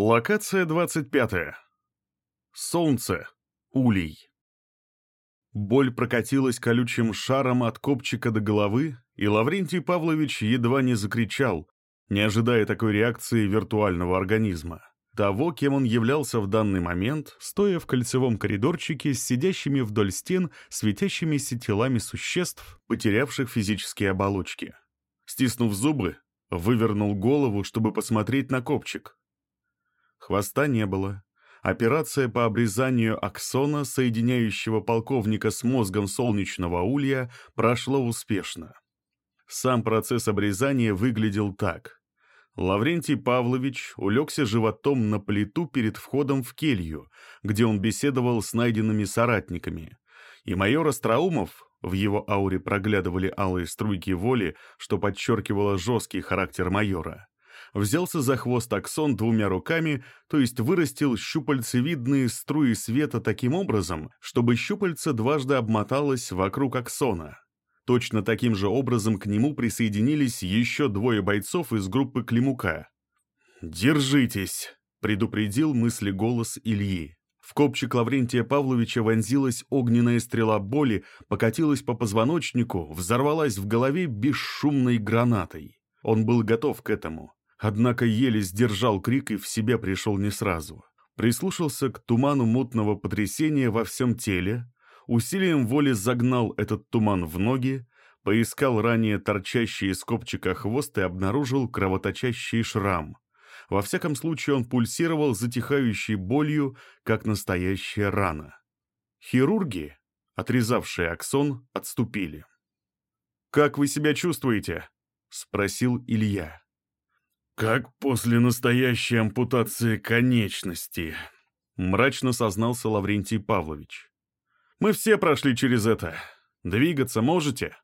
Локация 25. Солнце. Улей. Боль прокатилась колючим шаром от копчика до головы, и Лаврентий Павлович едва не закричал, не ожидая такой реакции виртуального организма. Того, кем он являлся в данный момент, стоя в кольцевом коридорчике с сидящими вдоль стен светящимися телами существ, потерявших физические оболочки. Стиснув зубы, вывернул голову, чтобы посмотреть на копчик. Хвоста не было. Операция по обрезанию аксона, соединяющего полковника с мозгом солнечного улья, прошла успешно. Сам процесс обрезания выглядел так. Лаврентий Павлович улегся животом на плиту перед входом в келью, где он беседовал с найденными соратниками. И майор Остроумов, в его ауре проглядывали алые струйки воли, что подчеркивало жесткий характер майора, взялся за хвост аксон двумя руками, то есть вырастил щупальцевидные струи света таким образом, чтобы щупальце дважды обмоталось вокруг аксона. Точно таким же образом к нему присоединились еще двое бойцов из группы Климука. «Держитесь!» — предупредил мысли голос Ильи. В копчик Лаврентия Павловича вонзилась огненная стрела боли, покатилась по позвоночнику, взорвалась в голове бесшумной гранатой. Он был готов к этому. Однако еле сдержал крик и в себя пришел не сразу. Прислушался к туману мутного потрясения во всем теле, усилием воли загнал этот туман в ноги, поискал ранее торчащий из копчика хвост и обнаружил кровоточащий шрам. Во всяком случае он пульсировал затихающей болью, как настоящая рана. Хирурги, отрезавшие аксон, отступили. «Как вы себя чувствуете?» — спросил Илья. «Как после настоящей ампутации конечности», — мрачно сознался Лаврентий Павлович. «Мы все прошли через это. Двигаться можете?»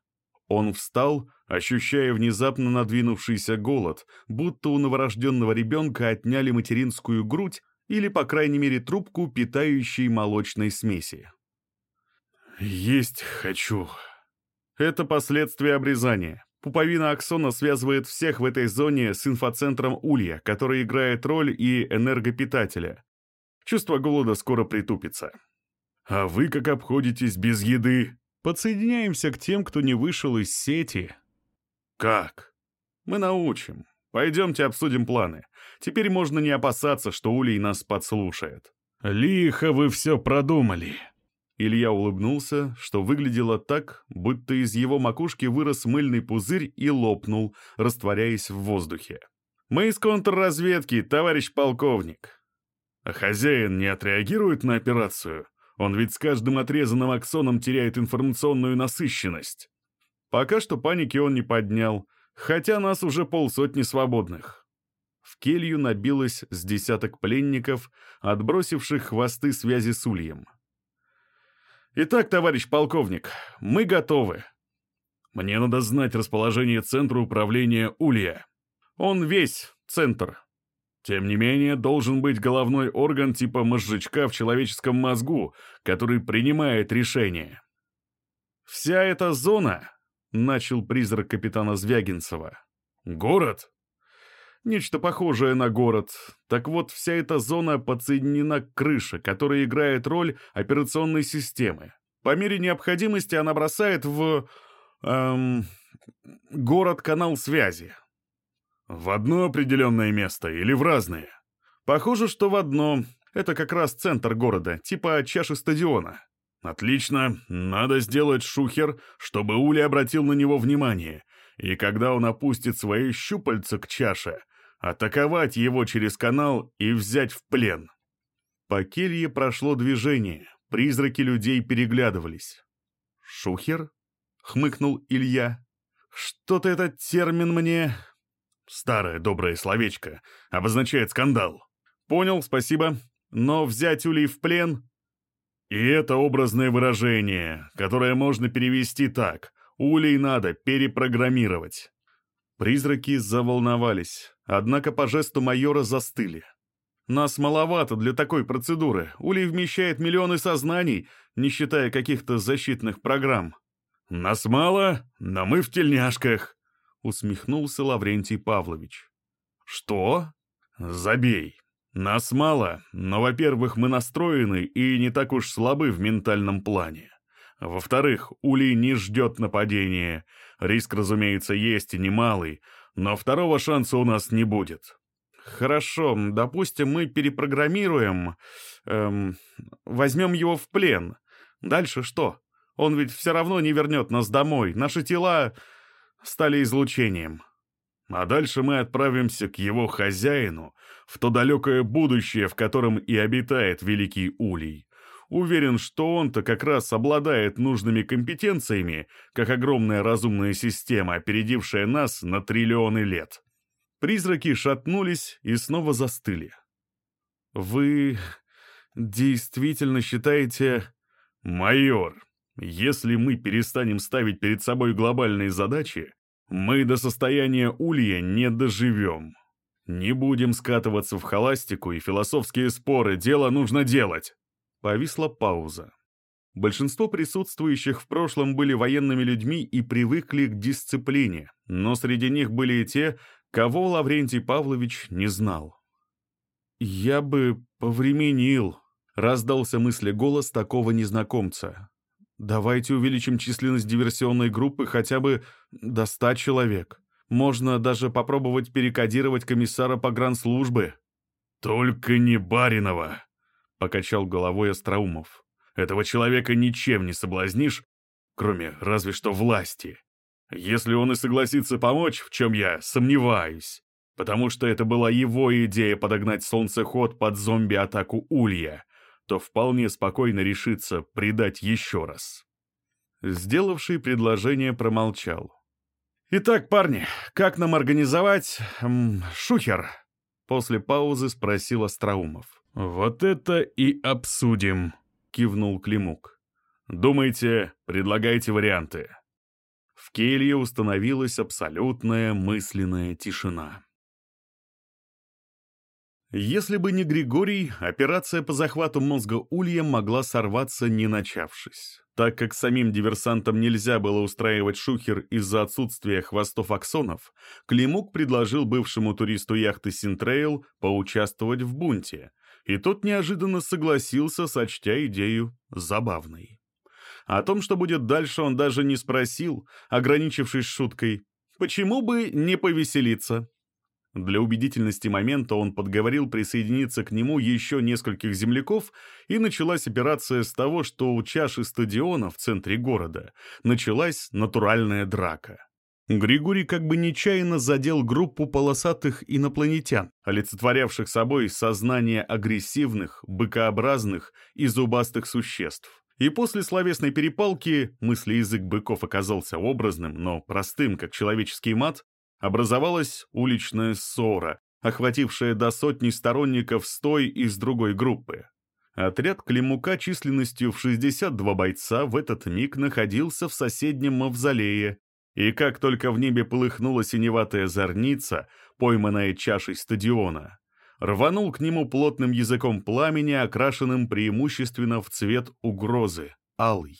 Он встал, ощущая внезапно надвинувшийся голод, будто у новорожденного ребенка отняли материнскую грудь или, по крайней мере, трубку питающей молочной смеси. «Есть хочу». Это последствия обрезания. Пуповина аксона связывает всех в этой зоне с инфоцентром Улья, который играет роль и энергопитателя. Чувство голода скоро притупится. А вы как обходитесь без еды? Подсоединяемся к тем, кто не вышел из сети. Как? Мы научим. Пойдемте обсудим планы. Теперь можно не опасаться, что Улей нас подслушает. Лихо вы все продумали. Илья улыбнулся, что выглядело так, будто из его макушки вырос мыльный пузырь и лопнул, растворяясь в воздухе. «Мы из контрразведки, товарищ полковник». «А хозяин не отреагирует на операцию? Он ведь с каждым отрезанным аксоном теряет информационную насыщенность». Пока что паники он не поднял, хотя нас уже полсотни свободных. В келью набилось с десяток пленников, отбросивших хвосты связи с ульем. Итак, товарищ полковник, мы готовы. Мне надо знать расположение центра управления Улья. Он весь центр. Тем не менее, должен быть головной орган типа мозжечка в человеческом мозгу, который принимает решения. «Вся эта зона», — начал призрак капитана Звягинцева. «Город?» Нечто похожее на город. Так вот, вся эта зона подсоединена к крыше, которая играет роль операционной системы. По мере необходимости она бросает в... Эм, город-канал связи. В одно определенное место или в разные? Похоже, что в одно. Это как раз центр города, типа чаши стадиона. Отлично. Надо сделать шухер, чтобы Ули обратил на него внимание. И когда он опустит свои щупальца к чаше, атаковать его через канал и взять в плен. По келье прошло движение, призраки людей переглядывались. «Шухер?» — хмыкнул Илья. «Что-то этот термин мне...» «Старое доброе словечко. Обозначает скандал». «Понял, спасибо. Но взять Улей в плен...» «И это образное выражение, которое можно перевести так. Улей надо перепрограммировать». Призраки заволновались, однако по жесту майора застыли. «Нас маловато для такой процедуры. Улей вмещает миллионы сознаний, не считая каких-то защитных программ». «Нас мало, но мы в тельняшках», — усмехнулся Лаврентий Павлович. «Что?» «Забей. Нас мало, но, во-первых, мы настроены и не так уж слабы в ментальном плане. Во-вторых, Улей не ждет нападения. Риск, разумеется, есть и немалый, но второго шанса у нас не будет. Хорошо, допустим, мы перепрограммируем, эм, возьмем его в плен. Дальше что? Он ведь все равно не вернет нас домой. Наши тела стали излучением. А дальше мы отправимся к его хозяину, в то далекое будущее, в котором и обитает Великий Улей. Уверен, что он-то как раз обладает нужными компетенциями, как огромная разумная система, опередившая нас на триллионы лет. Призраки шатнулись и снова застыли. «Вы действительно считаете...» «Майор, если мы перестанем ставить перед собой глобальные задачи, мы до состояния улья не доживем. Не будем скатываться в холастику и философские споры, дело нужно делать. Повисла пауза. Большинство присутствующих в прошлом были военными людьми и привыкли к дисциплине, но среди них были и те, кого Лаврентий Павлович не знал. «Я бы повременил», — раздался мысли голос такого незнакомца. Давайте увеличим численность диверсионной группы хотя бы до ста человек. Можно даже попробовать перекодировать комиссара погранслужбы». «Только не Баринова», — покачал головой Остроумов. «Этого человека ничем не соблазнишь, кроме разве что власти. Если он и согласится помочь, в чем я сомневаюсь, потому что это была его идея подогнать солнцеход под зомби-атаку Улья, то вполне спокойно решится предать еще раз. Сделавший предложение промолчал. «Итак, парни, как нам организовать... Эм, шухер?» После паузы спросил Остроумов. «Вот это и обсудим», — кивнул Климук. «Думаете, предлагайте варианты». В келье установилась абсолютная мысленная тишина. Если бы не Григорий, операция по захвату мозга Улья могла сорваться, не начавшись. Так как самим диверсантам нельзя было устраивать шухер из-за отсутствия хвостов аксонов, Климук предложил бывшему туристу яхты Синтрейл поучаствовать в бунте, и тот неожиданно согласился, сочтя идею забавной. О том, что будет дальше, он даже не спросил, ограничившись шуткой «Почему бы не повеселиться?» Для убедительности момента он подговорил присоединиться к нему еще нескольких земляков, и началась операция с того, что у чаши стадиона в центре города началась натуральная драка. Григорий как бы нечаянно задел группу полосатых инопланетян, олицетворявших собой сознание агрессивных, быкообразных и зубастых существ. И после словесной перепалки, мысли-язык быков оказался образным, но простым, как человеческий мат, образовалась уличная ссора, охватившая до сотни сторонников с той и с другой группы. Отряд Климука численностью в 62 бойца в этот миг находился в соседнем мавзолее, и как только в небе полыхнула синеватая зорница, пойманная чашей стадиона, рванул к нему плотным языком пламени, окрашенным преимущественно в цвет угрозы, алый.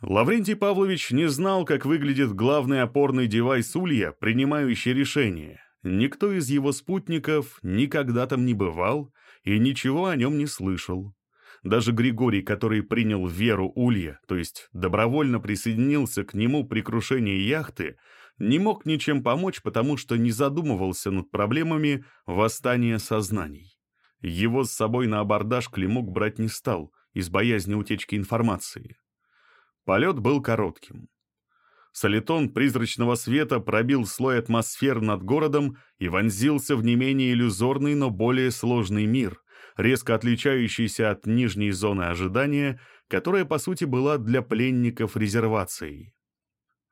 Лаврентий Павлович не знал, как выглядит главный опорный девайс Улья, принимающий решения. Никто из его спутников никогда там не бывал и ничего о нем не слышал. Даже Григорий, который принял веру Улья, то есть добровольно присоединился к нему при крушении яхты, не мог ничем помочь, потому что не задумывался над проблемами восстания сознаний. Его с собой на абордаж Климук брать не стал, из боязни утечки информации. Полет был коротким. Солитон призрачного света пробил слой атмосфер над городом и вонзился в не менее иллюзорный, но более сложный мир, резко отличающийся от нижней зоны ожидания, которая, по сути, была для пленников резервацией.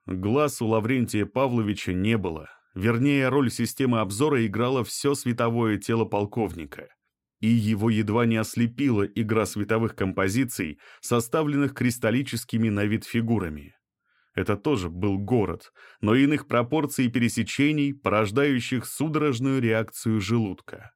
Глаз у Лаврентия Павловича не было. Вернее, роль системы обзора играло все световое тело полковника — и его едва не ослепила игра световых композиций, составленных кристаллическими на вид фигурами. Это тоже был город, но иных пропорций и пересечений, порождающих судорожную реакцию желудка.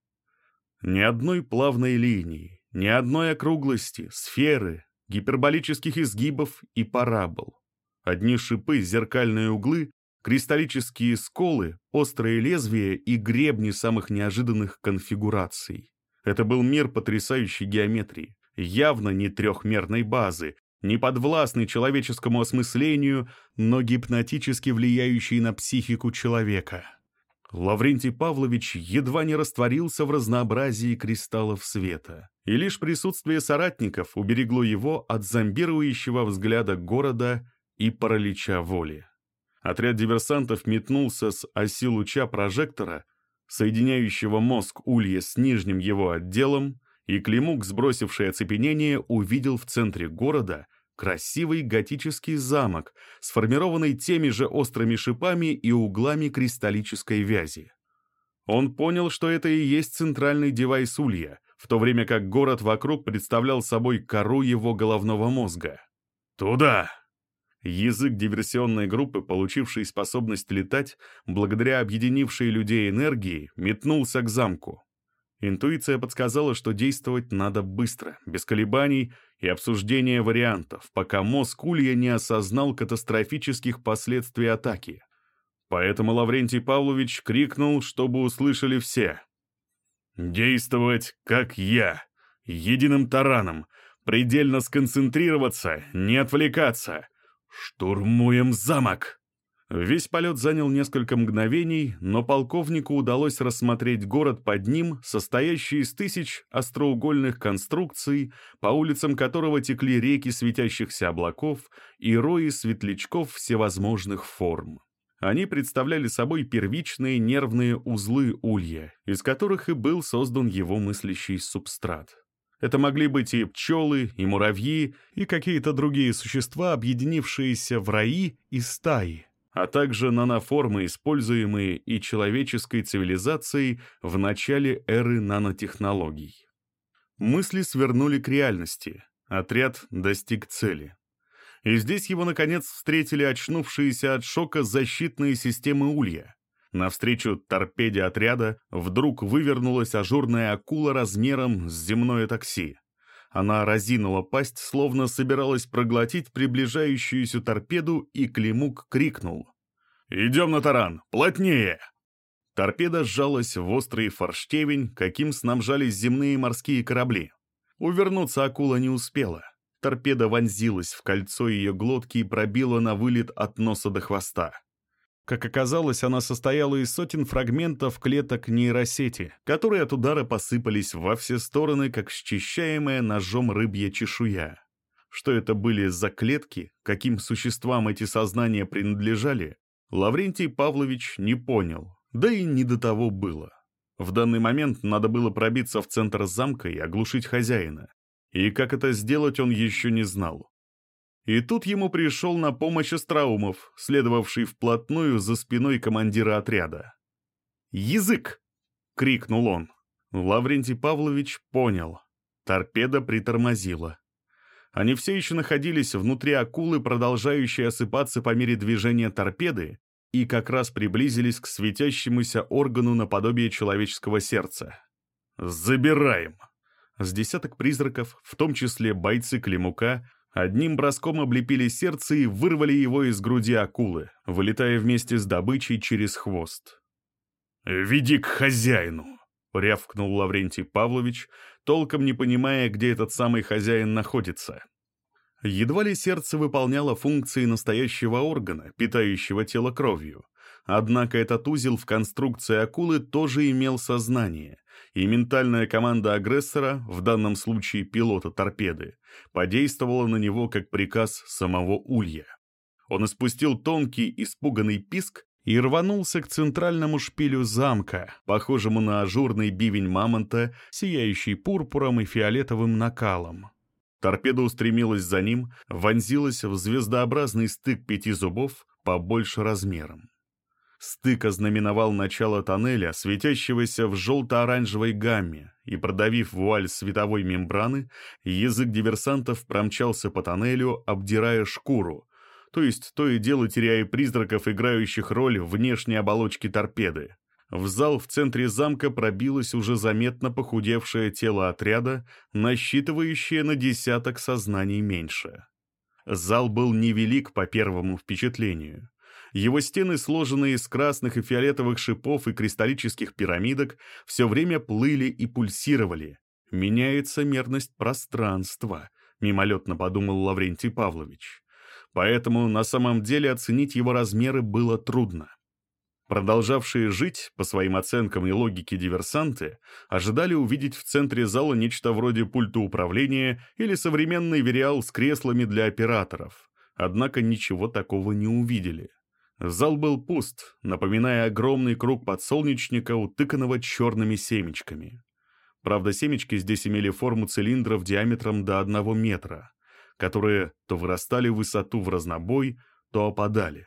Ни одной плавной линии, ни одной округлости, сферы, гиперболических изгибов и парабол. Одни шипы, зеркальные углы, кристаллические сколы, острые лезвия и гребни самых неожиданных конфигураций. Это был мир потрясающей геометрии, явно не трехмерной базы, не подвластный человеческому осмыслению, но гипнотически влияющий на психику человека. Лаврентий Павлович едва не растворился в разнообразии кристаллов света, и лишь присутствие соратников уберегло его от зомбирующего взгляда города и паралича воли. Отряд диверсантов метнулся с оси луча прожектора, соединяющего мозг Улья с нижним его отделом, и Климук, сбросивший оцепенение, увидел в центре города красивый готический замок, сформированный теми же острыми шипами и углами кристаллической вязи. Он понял, что это и есть центральный девайс Улья, в то время как город вокруг представлял собой кору его головного мозга. «Туда!» Язык диверсионной группы, получивший способность летать, благодаря объединившей людей энергии, метнулся к замку. Интуиция подсказала, что действовать надо быстро, без колебаний и обсуждения вариантов, пока мозг Улья не осознал катастрофических последствий атаки. Поэтому Лаврентий Павлович крикнул, чтобы услышали все. «Действовать, как я, единым тараном, предельно сконцентрироваться, не отвлекаться. Штурмуем замок!» Весь полет занял несколько мгновений, но полковнику удалось рассмотреть город под ним, состоящий из тысяч остроугольных конструкций, по улицам которого текли реки светящихся облаков и рои светлячков всевозможных форм. Они представляли собой первичные нервные узлы улья, из которых и был создан его мыслящий субстрат. Это могли быть и пчелы, и муравьи, и какие-то другие существа, объединившиеся в раи и стаи, а также наноформы, используемые и человеческой цивилизацией в начале эры нанотехнологий. Мысли свернули к реальности, отряд достиг цели. И здесь его, наконец, встретили очнувшиеся от шока защитные системы Улья. Навстречу торпеде отряда вдруг вывернулась ажурная акула размером с земное такси. Она разинула пасть, словно собиралась проглотить приближающуюся торпеду, и Климук крикнул. «Идем на таран! Плотнее!» Торпеда сжалась в острый форштевень, каким снабжались земные морские корабли. Увернуться акула не успела. Торпеда вонзилась в кольцо ее глотки и пробила на вылет от носа до хвоста. Как оказалось, она состояла из сотен фрагментов клеток нейросети, которые от удара посыпались во все стороны, как счищаемая ножом рыбья чешуя. Что это были за клетки, каким существам эти сознания принадлежали, Лаврентий Павлович не понял, да и не до того было. В данный момент надо было пробиться в центр замка и оглушить хозяина. И как это сделать, он еще не знал. И тут ему пришел на помощь Остроумов, следовавший вплотную за спиной командира отряда. «Язык!» — крикнул он. Лаврентий Павлович понял. Торпеда притормозила. Они все еще находились внутри акулы, продолжающей осыпаться по мере движения торпеды, и как раз приблизились к светящемуся органу наподобие человеческого сердца. «Забираем!» С десяток призраков, в том числе бойцы Климука, Одним броском облепили сердце и вырвали его из груди акулы, вылетая вместе с добычей через хвост. «Веди к хозяину!» — рявкнул Лаврентий Павлович, толком не понимая, где этот самый хозяин находится. Едва ли сердце выполняло функции настоящего органа, питающего тело кровью. Однако этот узел в конструкции акулы тоже имел сознание, и ментальная команда агрессора, в данном случае пилота торпеды, подействовала на него как приказ самого Улья. Он испустил тонкий, испуганный писк и рванулся к центральному шпилю замка, похожему на ажурный бивень мамонта, сияющий пурпуром и фиолетовым накалом. Торпеда устремилась за ним, вонзилась в звездообразный стык пяти зубов побольше размером. Стык ознаменовал начало тоннеля, светящегося в желто-оранжевой гамме, и, продавив вуаль световой мембраны, язык диверсантов промчался по тоннелю, обдирая шкуру, то есть то и дело теряя призраков, играющих роль внешней оболочки торпеды. В зал в центре замка пробилось уже заметно похудевшее тело отряда, насчитывающее на десяток сознаний меньше. Зал был невелик по первому впечатлению. Его стены, сложенные из красных и фиолетовых шипов и кристаллических пирамидок, все время плыли и пульсировали. «Меняется мерность пространства», — мимолетно подумал Лаврентий Павлович. Поэтому на самом деле оценить его размеры было трудно. Продолжавшие жить, по своим оценкам и логике диверсанты, ожидали увидеть в центре зала нечто вроде пульта управления или современный вериал с креслами для операторов. Однако ничего такого не увидели. Зал был пуст, напоминая огромный круг подсолнечника, утыканного черными семечками. Правда, семечки здесь имели форму цилиндров диаметром до одного метра, которые то вырастали в высоту в разнобой, то опадали.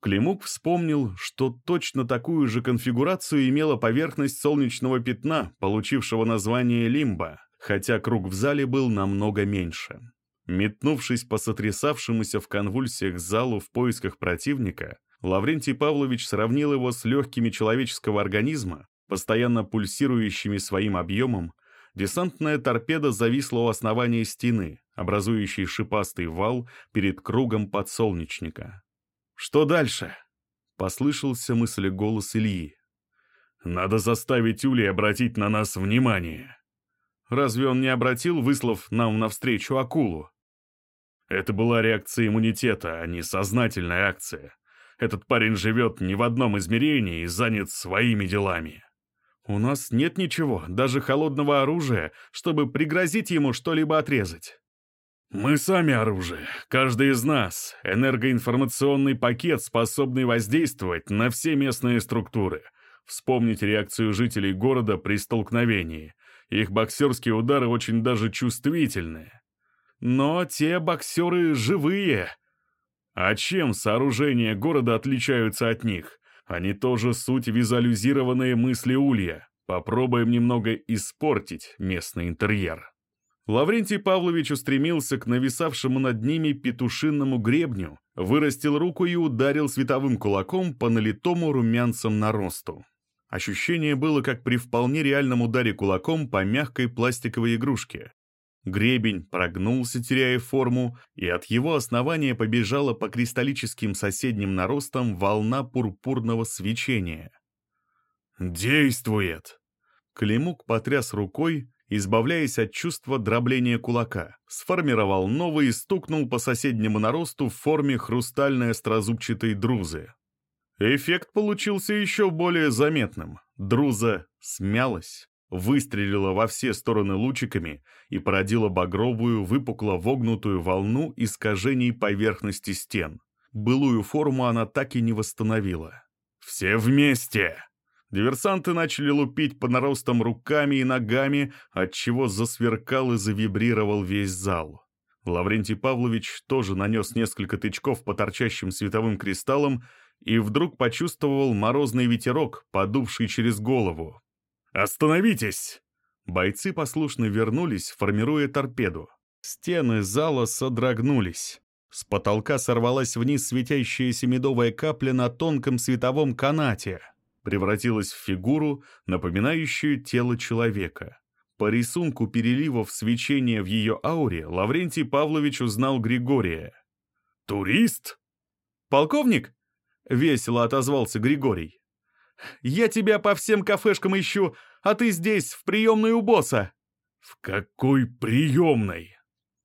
Климук вспомнил, что точно такую же конфигурацию имела поверхность солнечного пятна, получившего название лимба, хотя круг в зале был намного меньше. Метнувшись по сотрясавшемуся в конвульсиях залу в поисках противника, Лаврентий Павлович сравнил его с легкими человеческого организма, постоянно пульсирующими своим объемом, десантная торпеда зависла у основания стены, образующей шипастый вал перед кругом подсолнечника. «Что дальше?» — послышался мысли голос Ильи. «Надо заставить Ули обратить на нас внимание». «Разве он не обратил, выслав нам навстречу акулу?» Это была реакция иммунитета, а не сознательная акция. Этот парень живет не в одном измерении и занят своими делами. У нас нет ничего, даже холодного оружия, чтобы пригрозить ему что-либо отрезать. Мы сами оружие, каждый из нас, энергоинформационный пакет, способный воздействовать на все местные структуры. Вспомнить реакцию жителей города при столкновении. Их боксерские удары очень даже чувствительные. Но те боксеры живые. А чем сооружения города отличаются от них? Они тоже суть визуализированные мысли Улья. Попробуем немного испортить местный интерьер. Лаврентий Павлович устремился к нависавшему над ними петушинному гребню, вырастил руку и ударил световым кулаком по налитому румянцам наросту. Ощущение было, как при вполне реальном ударе кулаком по мягкой пластиковой игрушке. Гребень прогнулся, теряя форму, и от его основания побежала по кристаллическим соседним наростам волна пурпурного свечения. «Действует!» Климук потряс рукой, избавляясь от чувства дробления кулака, сформировал новый и стукнул по соседнему наросту в форме хрустальной острозубчатой друзы. Эффект получился еще более заметным. Друза смялась, выстрелила во все стороны лучиками и породила багровую, выпукло вогнутую волну искажений поверхности стен. Былую форму она так и не восстановила. «Все вместе!» Диверсанты начали лупить по наростам руками и ногами, отчего засверкал и завибрировал весь зал. Лаврентий Павлович тоже нанес несколько тычков по торчащим световым кристаллам и вдруг почувствовал морозный ветерок, подувший через голову. «Остановитесь!» Бойцы послушно вернулись, формируя торпеду. Стены зала содрогнулись. С потолка сорвалась вниз светящаяся медовая капля на тонком световом канате — превратилась в фигуру, напоминающую тело человека. По рисунку переливов свечения в ее ауре Лаврентий Павлович узнал Григория. «Турист?» «Полковник?» — весело отозвался Григорий. «Я тебя по всем кафешкам ищу, а ты здесь, в приемной у босса». «В какой приемной?»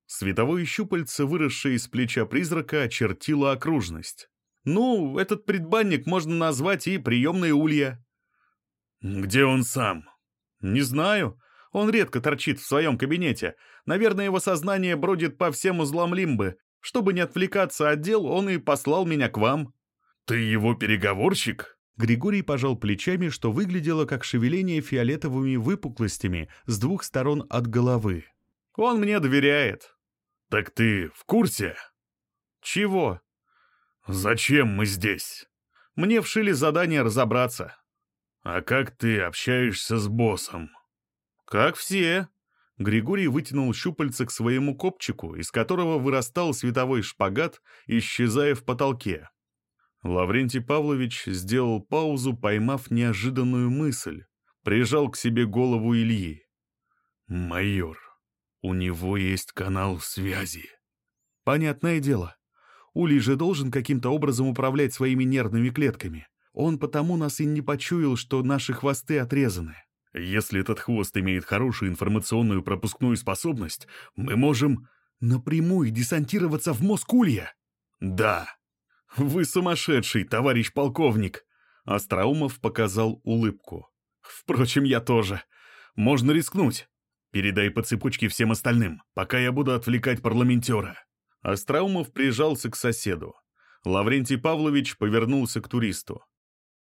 Световое щупальце, выросшее из плеча призрака, очертило окружность. Ну, этот предбанник можно назвать и приемной улья. Где он сам? Не знаю. Он редко торчит в своем кабинете. Наверное, его сознание бродит по всем узлам лимбы. Чтобы не отвлекаться от дел, он и послал меня к вам. Ты его переговорщик? Григорий пожал плечами, что выглядело как шевеление фиолетовыми выпуклостями с двух сторон от головы. Он мне доверяет. Так ты в курсе? Чего? «Зачем мы здесь?» «Мне вшили задание разобраться». «А как ты общаешься с боссом?» «Как все». Григорий вытянул щупальца к своему копчику, из которого вырастал световой шпагат, исчезая в потолке. Лаврентий Павлович сделал паузу, поймав неожиданную мысль. Прижал к себе голову Ильи. «Майор, у него есть канал связи». «Понятное дело. Улей же должен каким-то образом управлять своими нервными клетками. Он потому нас и не почуял, что наши хвосты отрезаны. Если этот хвост имеет хорошую информационную пропускную способность, мы можем напрямую десантироваться в мозг Улья. Да. Вы сумасшедший, товарищ полковник. Остроумов показал улыбку. Впрочем, я тоже. Можно рискнуть. Передай по цепочке всем остальным, пока я буду отвлекать парламентера. Остроумов прижался к соседу. Лаврентий Павлович повернулся к туристу.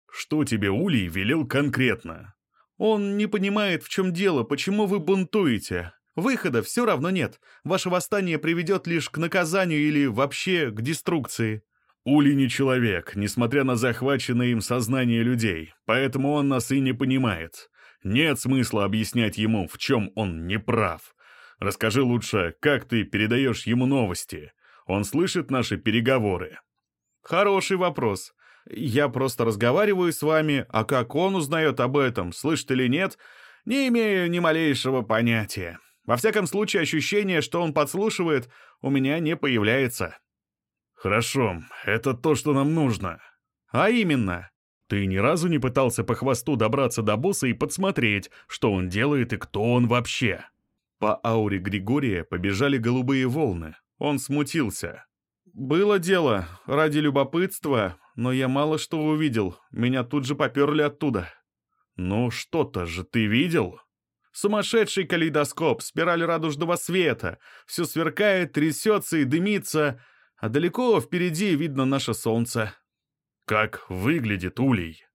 «Что тебе Улей велел конкретно?» «Он не понимает, в чем дело, почему вы бунтуете. Выхода все равно нет. Ваше восстание приведет лишь к наказанию или вообще к деструкции». Улей не человек, несмотря на захваченное им сознание людей, поэтому он нас и не понимает. Нет смысла объяснять ему, в чем он не прав. Расскажи лучше, как ты передаешь ему новости. Он слышит наши переговоры. Хороший вопрос. Я просто разговариваю с вами, а как он узнает об этом, слышит или нет, не имею ни малейшего понятия. Во всяком случае, ощущение, что он подслушивает, у меня не появляется. Хорошо, это то, что нам нужно. А именно, ты ни разу не пытался по хвосту добраться до босса и подсмотреть, что он делает и кто он вообще?» По ауре Григория побежали голубые волны. Он смутился. «Было дело, ради любопытства, но я мало что увидел. Меня тут же поперли оттуда». «Ну, что-то же ты видел?» «Сумасшедший калейдоскоп, спираль радужного света. Все сверкает, трясется и дымится, а далеко впереди видно наше солнце». Как выглядит улей?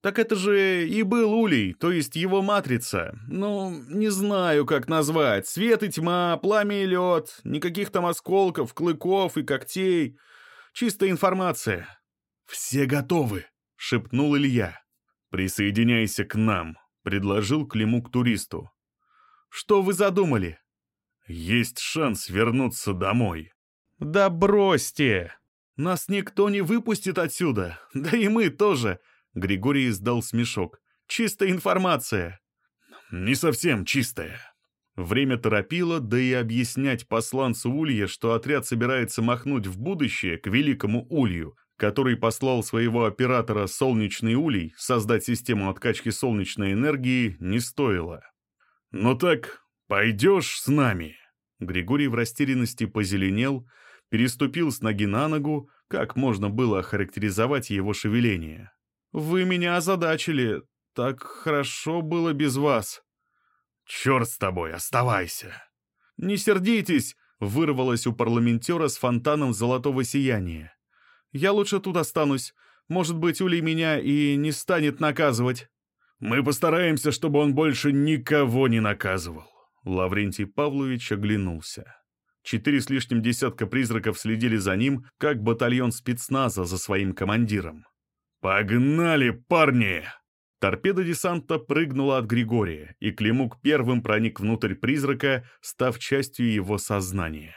Так это же и был улей, то есть его матрица. Ну, не знаю, как назвать. Свет и тьма, пламя и лед, никаких там осколков, клыков и когтей. Чистая информация. «Все готовы», — шепнул Илья. «Присоединяйся к нам», — предложил Климу к туристу. «Что вы задумали?» «Есть шанс вернуться домой». «Да бросьте!» Нас никто не выпустит отсюда, да и мы тоже. Григорий издал смешок. Чистая информация. Не совсем чистая. Время торопило, да и объяснять посланцу Улья, что отряд собирается махнуть в будущее к великому Улью, который послал своего оператора «Солнечный Улей» создать систему откачки солнечной энергии, не стоило. «Ну так, пойдешь с нами?» Григорий в растерянности позеленел, переступил с ноги на ногу, как можно было охарактеризовать его шевеление. «Вы меня озадачили. Так хорошо было без вас». «Черт с тобой, оставайся!» «Не сердитесь!» — вырвалось у парламентера с фонтаном золотого сияния. «Я лучше тут останусь. Может быть, Улей меня и не станет наказывать». «Мы постараемся, чтобы он больше никого не наказывал». Лаврентий Павлович оглянулся. Четыре с лишним десятка призраков следили за ним, как батальон спецназа за своим командиром. «Погнали, парни!» Торпеда десанта прыгнула от Григория, и Климук первым проник внутрь призрака, став частью его сознания.